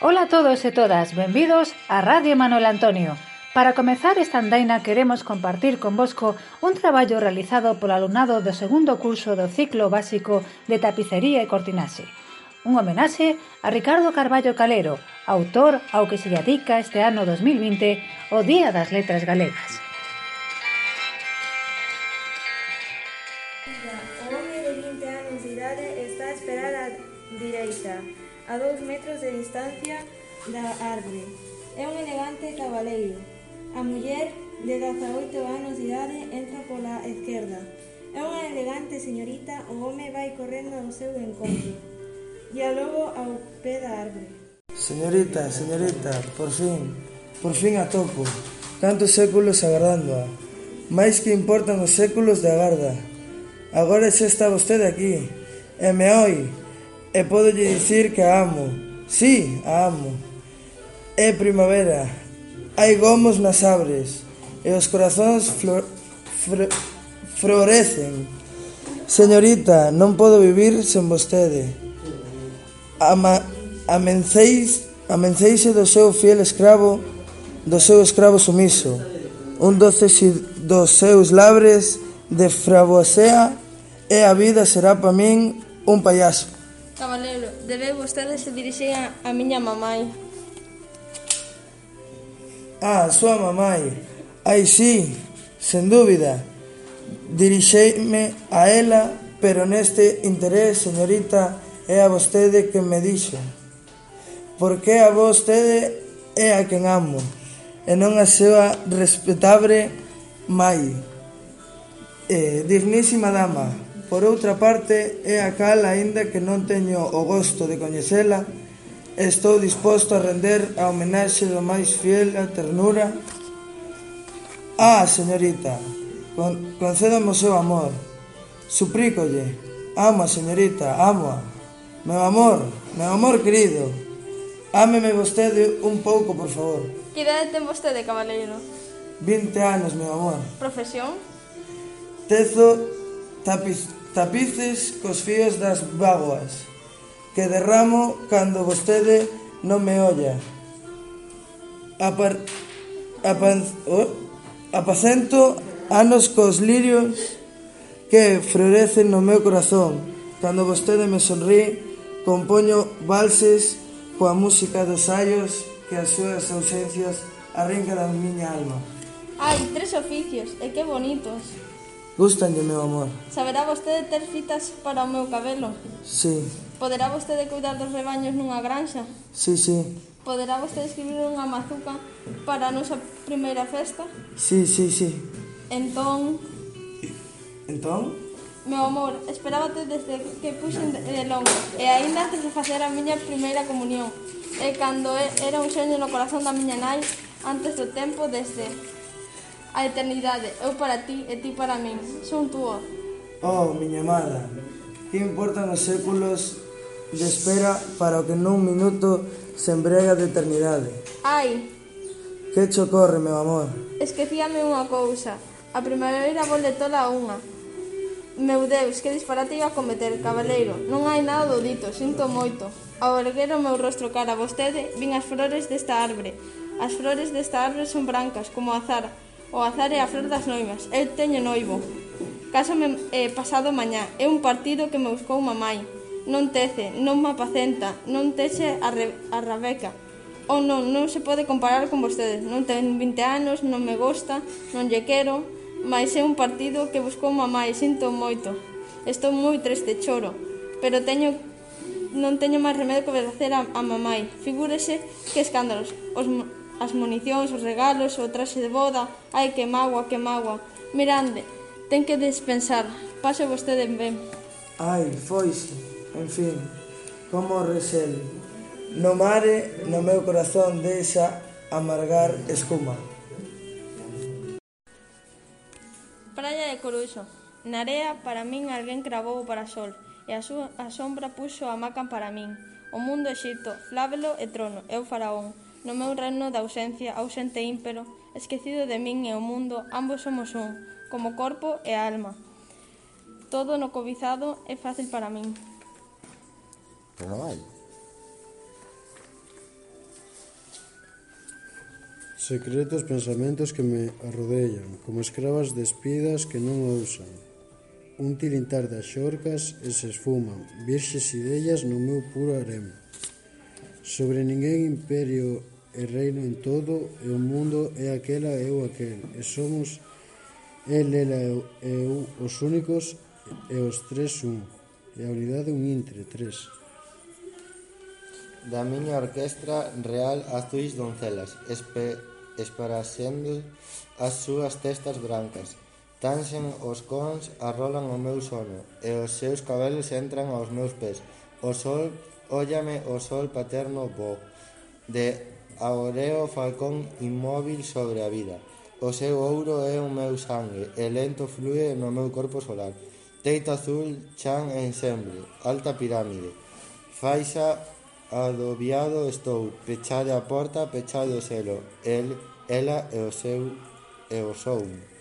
Ola a todos e todas, benvidos a Radio Manuel Antonio. Para comezar esta andaina queremos compartir con vosco un traballo realizado polo alumnado do segundo curso do ciclo básico de tapicería e cortinaxe. Un homenaxe a Ricardo Carballo Calero, autor ao que se dedica este ano 2020 o Día das Letras Galegas. O home de 20 anos de idade está a esperar a direita a dous metros de distancia da árbore. É un elegante cabaleiro. A muller de 18 anos de idade entra pola esquerda. É unha elegante señorita, o home vai correndo ao seu encontro. E a logo ao pé da árbore. Señorita, señorita, por fin, por fin a topo. Cantos séculos agardándoa. Mais que importan os séculos de agarda. Agora xa está vostede aquí, e me oi, E podo lle dicir que a amo. Sí, a amo. É primavera. Hai gomos nas abres e os corazóns flor, fr, florecen. Señorita, non podo vivir sen vostede. Ama, amenceis, amenceise do seu fiel escravo, do seu escravo sumiso. Un doce dos seus labres de frabosea e a vida será para min un payaso. Cabaleiro, debe vostede se dirixir a, a miña mamai. Ah, a súa mamai. Ai, sí, sen dúbida. Dirixeime a ela, pero neste interés, señorita, é a vostede que me dixo. Porque a vostede é a quen amo, e non a súa respetable mai. Eh, dignísima dama, Por outra parte, é a cal, aínda que non teño o gosto de coñecela, estou disposto a render a homenaxe do máis fiel a ternura. Ah, señorita, con, concédame o seu amor. Suprícolle. Ama, señorita, ama. Meu amor, meu amor querido. Ámeme vostede un pouco, por favor. Que idade ten vostede, cabaleiro? 20 anos, meu amor. Profesión? Tezo tapiz, tapices cos fíos das vaguas que derramo cando vostede non me olla. Apar, apan, oh, apacento anos cos lirios que florecen no meu corazón. Cando vostede me sonrí, compoño valses coa música dos aios que as súas ausencias arrincan a miña alma. Ai, tres oficios, e que bonitos. Gustanlle, meu amor. Saberá vostede ter fitas para o meu cabelo? Sí. Poderá vostede cuidar dos rebaños nunha granxa? Sí, sí. Poderá vostede escribir unha mazuca para a nosa primeira festa? Sí, sí, sí. Entón... Entón? Meu amor, esperábate desde que puxen de longo e aínda antes de facer a miña primeira comunión. E cando era un xeño no corazón da miña nai, antes do tempo, desde a eternidade. Eu para ti e ti para min. Son túa. Oh, miña amada, que importan os séculos de espera para o que nun minuto se embrega de eternidade. Ai! Que cho corre, meu amor? Esquecíame unha cousa. A primeira volve toda unha. Meu Deus, que disparate iba a cometer, cabaleiro. Non hai nada do dito, sinto moito. Ao erguer o meu rostro cara a vostede, vin as flores desta árbore. As flores desta árbore son brancas, como azar, O azar é a flor das noivas. Eu teño noivo. Cásame eh, pasado mañá. É un partido que me buscou mamai. Non tece, non me apacenta, non teche a, re, a rabeca. Ou non, non se pode comparar con vostedes. Non ten 20 anos, non me gosta, non lle quero, mas é un partido que buscou mamai, sinto moito. Estou moi triste, choro, pero teño non teño máis remedio que obedecer a, a mamai. Figúrese que escándalos. Os as municións, os regalos, o traxe de boda, ai que magua, que magua. Mirande, ten que despensar, pase vostede ben. Ai, foise, en fin, como resel. No mare, no meu corazón deixa amargar escuma. Praia de Coruxo, na area para min alguén cravou o parasol e a, súa, a sombra puxo a macan para min. O mundo exito, flávelo e trono, eu faraón. No meu reino da ausencia, ausente ímpero, esquecido de min e o mundo, ambos somos un, como corpo e alma. Todo no cobizado é fácil para min. Pero non hai. Secretos pensamentos que me arrodellan, como escravas despidas que non ousan. Un tilintar das xorcas e se esfuman, virxes ideias no meu puro harem. Sobre ninguén imperio e reino en todo e o mundo é aquela e eu aquel e somos el, ela e eu os únicos e os tres un e a unidade un intre tres. Da miña orquestra real azuis doncelas espe, esparaxendo as súas testas brancas. Tanxen os cons arrolan o meu sono e os seus cabelos entran aos meus pés. O sol Óllame o sol paterno bo de Aureo Falcón inmóvil sobre a vida. O seu ouro é o meu sangue e lento flúe no meu corpo solar. Teito azul chan ensemble, alta pirámide. Faixa adobiado estou, pechade a porta, pechade o selo. El, ela e o seu e o son.